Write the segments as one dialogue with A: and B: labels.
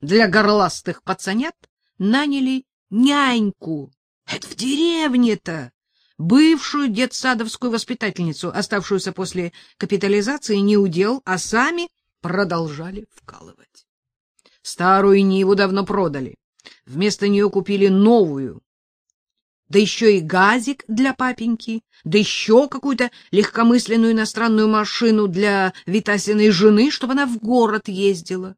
A: для горластых пацанят наняли няньку. Это в деревне-то. Бывшую детсадовскую воспитательницу, оставшуюся после капитализации, не удел, а сами продолжали вкалывать. Старую Ниву давно продали. Вместо нее купили новую. Да еще и газик для папеньки, да еще какую-то легкомысленную иностранную машину для Витасиной жены, чтобы она в город ездила.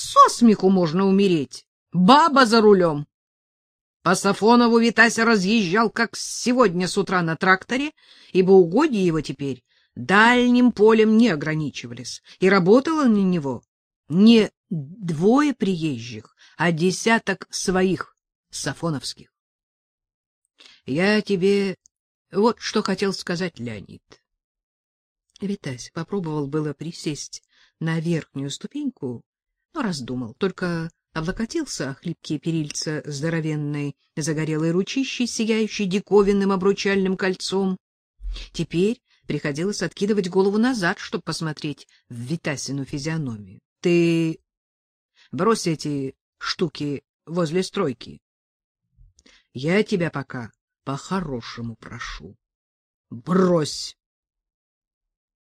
A: Со смеху можно умереть. Баба за рулем. По Сафонову Витася разъезжал, как сегодня с утра на тракторе, ибо угодья его теперь дальним полем не ограничивались, и работало на него не двое приезжих, а десяток своих сафоновских. Я тебе вот что хотел сказать, Леонид. Витась попробовал было присесть на верхнюю ступеньку, но раздумал, только облокотился о хлипкие перильца здоровенной загорелой ручищей, сияющей диковинным обручальным кольцом. Теперь приходилось откидывать голову назад, чтобы посмотреть в Витасину физиономию. — Ты брось эти штуки возле стройки. Я тебя пока по-хорошему прошу. Брось!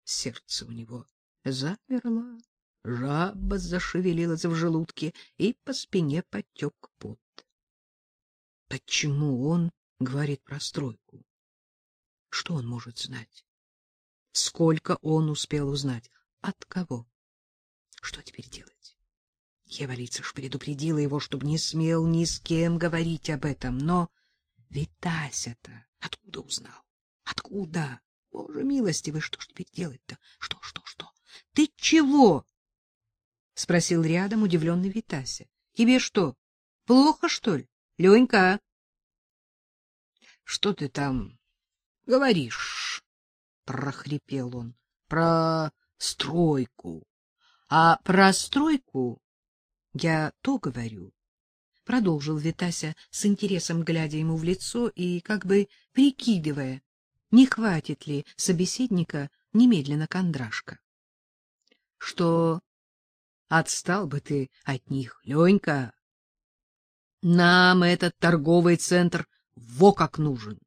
A: Сердце у него замерло, жаба зашевелилась в желудке, и по спине потек пот. Почему он говорит про стройку? Что он может знать? Сколько он успел узнать? От кого? Что теперь делать? Ева Лицыш предупредила его, чтобы не смел ни с кем говорить об этом, но Витася-то откуда узнал? Откуда? Боже милостивый, что ж теперь делать-то? Что, что, что? Ты чего? Спросил рядом удивленный Витася. Тебе что, плохо, что ли? Ленька? Что ты там говоришь? прохрипел он. Про стройку. А про стройку я то говорю, продолжил Витася с интересом глядя ему в лицо и как бы прикидывая, не хватит ли собеседника немедленно кондрашка. Что отстал бы ты от них, Ленька? Нам этот торговый центр во как нужен.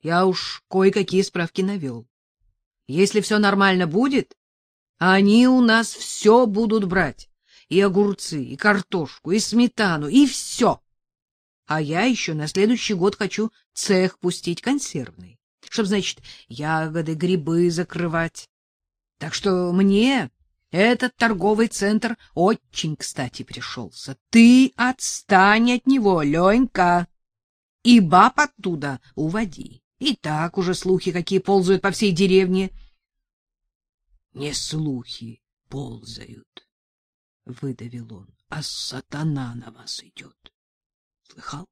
A: Я уж кое-какие справки навел. Если все нормально будет, они у нас все будут брать и огурцы, и картошку, и сметану, и все. А я еще на следующий год хочу цех пустить консервный, чтобы, значит, ягоды, грибы закрывать. Так что мне этот торговый центр очень кстати пришелся. Ты отстань от него, Ленька, и баб оттуда уводи. И так уже слухи какие ползают по всей деревне. Не слухи ползают, — выдавил он, — а сатана на вас идет. Слыхал?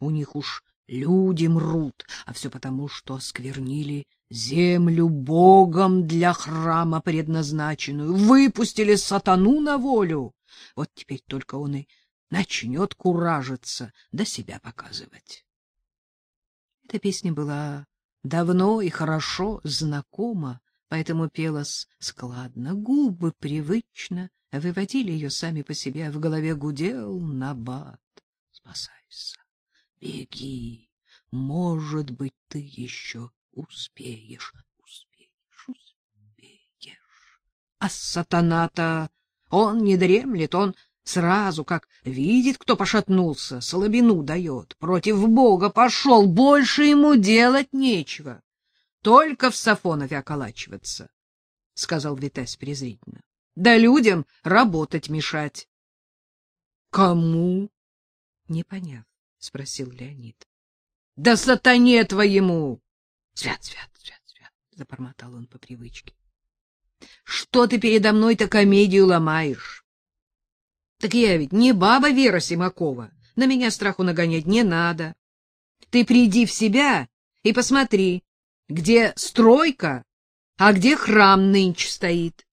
A: У них уж люди мрут, а все потому, что осквернили землю Богом для храма предназначенную, выпустили сатану на волю. Вот теперь только он и начнет куражиться, да себя показывать. Эта песня была давно и хорошо знакома, поэтому пелась складно, губы привычно выводили ее сами по себе, в голове гудел набат. Спасайся, беги, может быть, ты еще успеешь, успеешь, успеешь. А сатана-то, он не дремлет, он сразу, как видит, кто пошатнулся, слабину дает, против Бога пошел, больше ему делать нечего, только в Сафонове околачиваться, — сказал Витась презрительно да людям работать мешать. — Кому? — не поняв, спросил Леонид. — Да сатане твоему! — Свят, свят, свят, свят, — забормотал он по привычке. — Что ты передо мной-то комедию ломаешь? — Так я ведь не баба Вера Симакова, на меня страху нагонять не надо. Ты приди в себя и посмотри, где стройка, а где храм нынче стоит.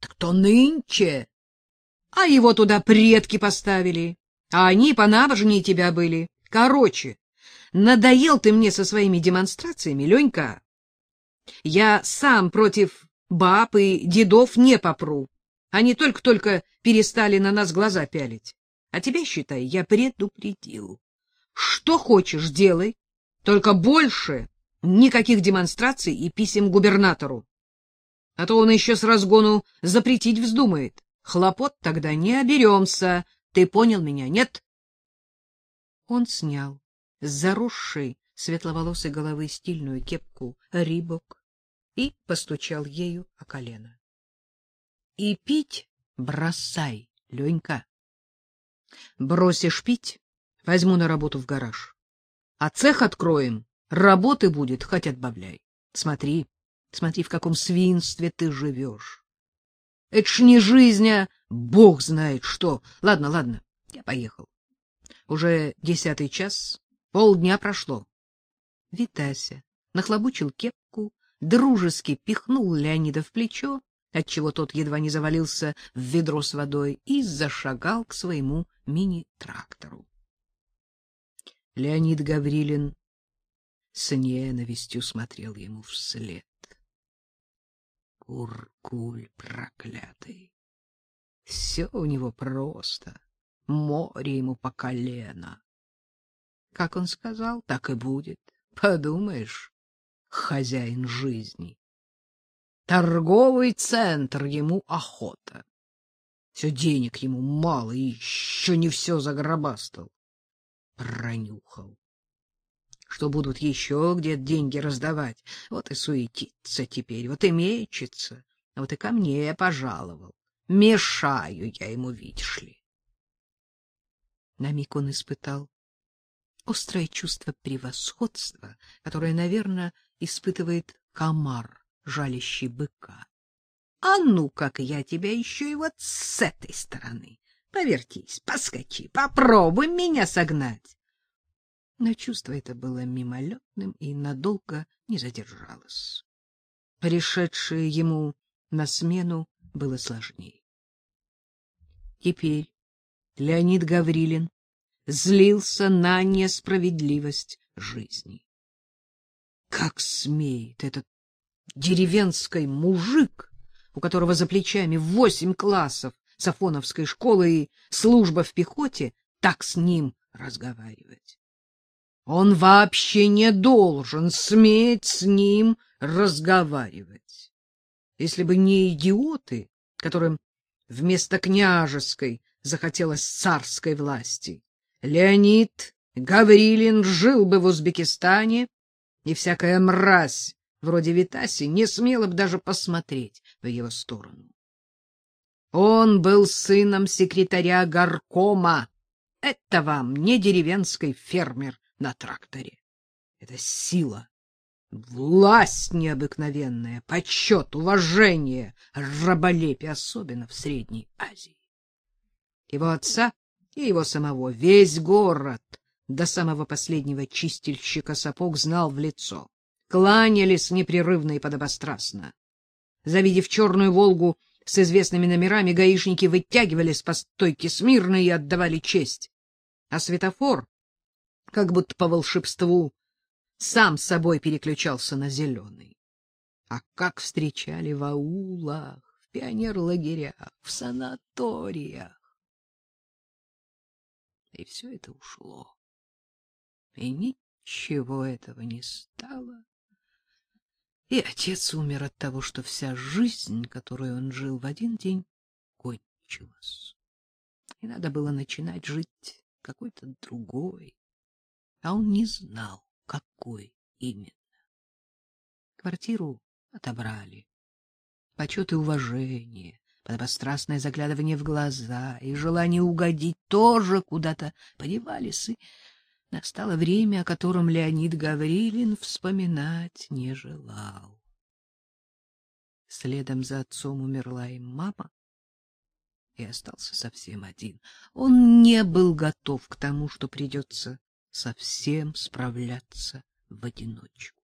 A: Так то нынче. А его туда предки поставили, а они по набожнее тебя были. Короче, надоел ты мне со своими демонстрациями, Ленька. Я сам против баб и дедов не попру. Они только-только перестали на нас глаза пялить. А тебя, считай, я предупредил. Что хочешь, делай, только больше никаких демонстраций и писем губернатору. А то он еще с разгону запретить вздумает. Хлопот тогда не оберемся. Ты понял меня, нет? Он снял с заросшей светловолосой головы стильную кепку Рибок и постучал ею о колено. — И пить бросай, Ленька. Бросишь пить, возьму на работу в гараж. А цех откроем, работы будет, хоть отбавляй. Смотри, смотри, в каком свинстве ты живешь. Это ж не жизнь, а бог знает что. Ладно, ладно, я поехал. Уже десятый час, полдня прошло. Витася нахлобучил кепку, дружески пихнул Леонида в плечо, отчего тот едва не завалился в ведро с водой, и зашагал к своему мини-трактору. Леонид Гаврилин с ненавистью смотрел ему вслед. Куркуль проклятый! Все у него просто, море ему по колено. Как он сказал, так и будет. Подумаешь, хозяин жизни. Торговый центр ему охота. Все денег ему мало, и еще не все загробастал. Пронюхал. Что будут еще где-то деньги раздавать. Вот и суетится теперь, вот и мечется. А вот и ко мне пожаловал. Мешаю я ему, видишь ли. На миг он испытал острое чувство превосходства, которое, наверное, испытывает комар, жалящий быка. А ну, как я тебя еще и вот с этой стороны. Повертись, поскочи, попробуй меня согнать. Но чувство это было мимолетным и надолго не задержалось. Пришедшее ему на смену было сложнее. Теперь Леонид Гаврилин злился на несправедливость жизни. Как смеет этот деревенский мужик, у которого за плечами восемь классов Сафоновской школы и служба в пехоте, так с ним разговаривать? Он вообще не должен сметь с ним разговаривать. Если бы не идиоты, которым вместо княжеской захотелось царской власти, Леонид Гаврилин жил бы в Узбекистане, и всякая мразь вроде Витаси не смела бы даже посмотреть в его сторону. Он был сыном секретаря горкома. Это вам не деревенский фермер на тракторе. Это сила, власть необыкновенная, почет, уважение, раболепие, особенно в Средней Азии. Его отца и его самого весь город до самого последнего чистильщика сапог знал в лицо. Кланялись непрерывно и подобострастно. Завидев черную «Волгу» с известными номерами, гаишники вытягивались по стойке смирно и отдавали честь. А светофор, как будто по волшебству, сам собой переключался на зеленый. А как встречали в аулах, в пионерлагерях, в санаториях! И все это ушло. И ничего этого не стало. И отец умер от того, что вся жизнь, которую он жил в один день, кончилась. И надо было начинать жить какой-то другой. А он не знал, какой именно. Квартиру отобрали. Почет и уважение, подобострастное заглядывание в глаза и желание угодить тоже куда-то подевались, и настало время, о котором Леонид Гаврилин вспоминать не желал. Следом за отцом умерла и мама, и остался совсем один. Он не был готов к тому, что придется совсем справляться в одиночку.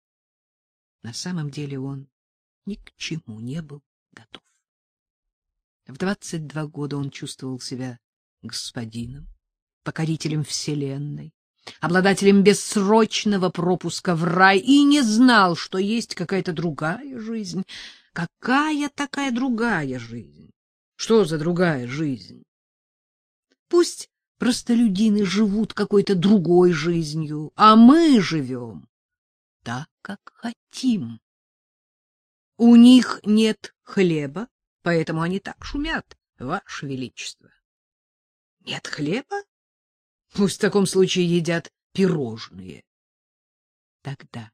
A: На самом деле он ни к чему не был готов. В двадцать два года он чувствовал себя господином, покорителем вселенной, обладателем бессрочного пропуска в рай и не знал, что есть какая-то другая жизнь. Какая такая другая жизнь? Что за другая жизнь? Пусть простолюдины живут какой-то другой жизнью, а мы живем так, как хотим. У них нет хлеба, поэтому они так шумят, ваше величество. Нет хлеба? Пусть в таком случае едят пирожные. Тогда,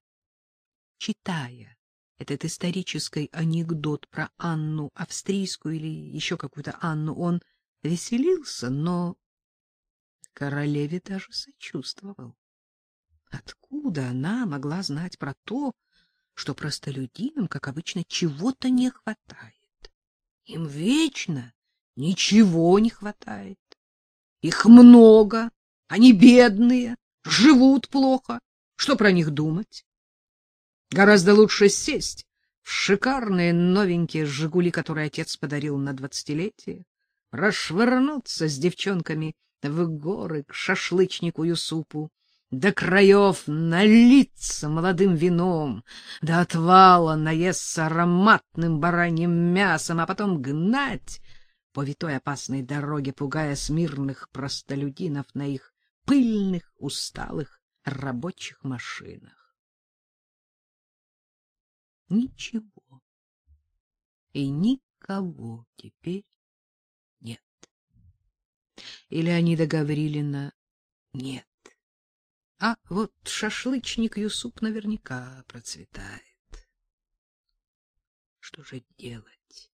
A: читая этот исторический анекдот про Анну Австрийскую или еще какую-то Анну, он веселился, но королеве даже сочувствовал. Откуда она могла знать про то, что простолюдинам, как обычно, чего-то не хватает? Им вечно ничего не хватает. Их много, они бедные, живут плохо. Что про них думать? Гораздо лучше сесть в шикарные новенькие «Жигули», которые отец подарил на двадцатилетие, расшвырнуться с девчонками в горы к шашлычнику Юсупу, до краев налиться молодым вином, до отвала наесться ароматным бараньим мясом, а потом гнать по витой опасной дороге, пугая смирных простолюдинов на их пыльных, усталых рабочих машинах ничего. И никого теперь нет. Или они Гаврилина нет. А вот шашлычник Юсуп наверняка процветает. Что же делать?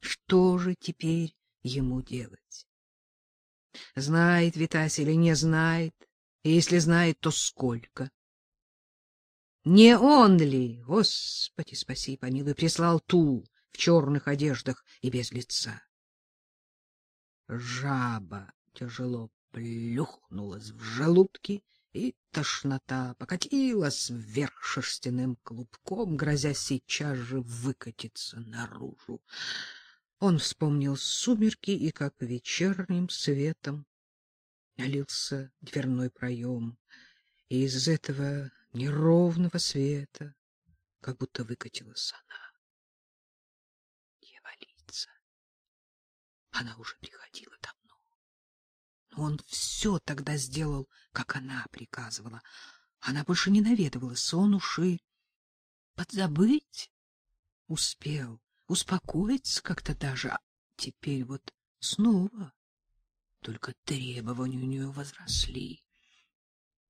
A: Что же теперь ему делать? Знает Витась или не знает? И если знает, то сколько? Не он ли, Господи, спаси, помилуй, прислал ту в черных одеждах и без лица? Жаба тяжело плюхнулась в желудке, и тошнота покатилась вверх шерстяным клубком, грозя сейчас же выкатиться наружу. Он вспомнил сумерки, и как вечерним светом налился дверной проем, и из этого неровного света, как будто выкатилась она. Дьяволица. Она уже приходила он все тогда сделал, как она приказывала. Она больше не наведывалась, он уж и подзабыть успел, успокоиться как-то даже. А теперь вот снова только требования у нее возросли.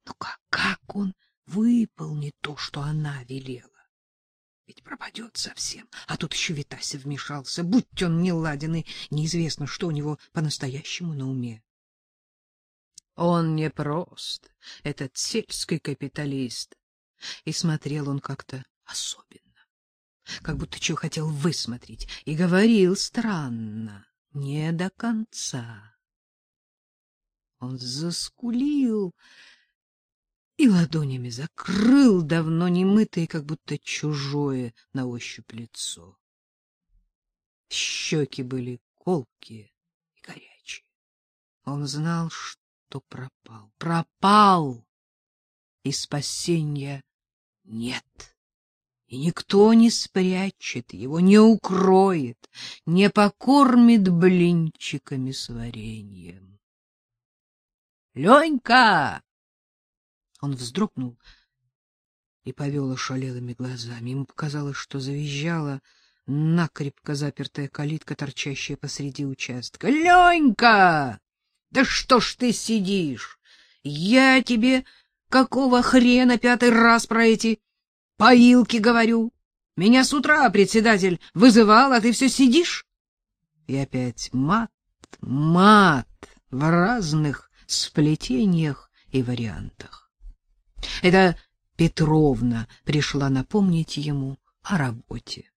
A: Ну как, как он выполни то, что она велела. Ведь пропадет совсем. А тут еще Витася вмешался. Будь он неладен, и неизвестно, что у него по-настоящему на уме. Он не прост, этот сельский капиталист. И смотрел он как-то особенно. Как будто чего хотел высмотреть. И говорил странно, не до конца. Он заскулил и ладонями закрыл давно немытое, как будто чужое на ощупь лицо. Щеки были колкие и горячие. Он знал, что пропал. Пропал! И спасения нет. И никто не спрячет его, не укроет, не покормит блинчиками с вареньем. — Ленька! Он вздрогнул и повел ошалелыми глазами. Ему показалось, что завизжала накрепко запертая калитка, торчащая посреди участка. — Ленька! Да что ж ты сидишь? Я тебе какого хрена пятый раз про эти поилки говорю? Меня с утра председатель вызывал, а ты все сидишь? И опять мат, мат в разных сплетениях и вариантах. Это Петровна пришла напомнить ему о работе.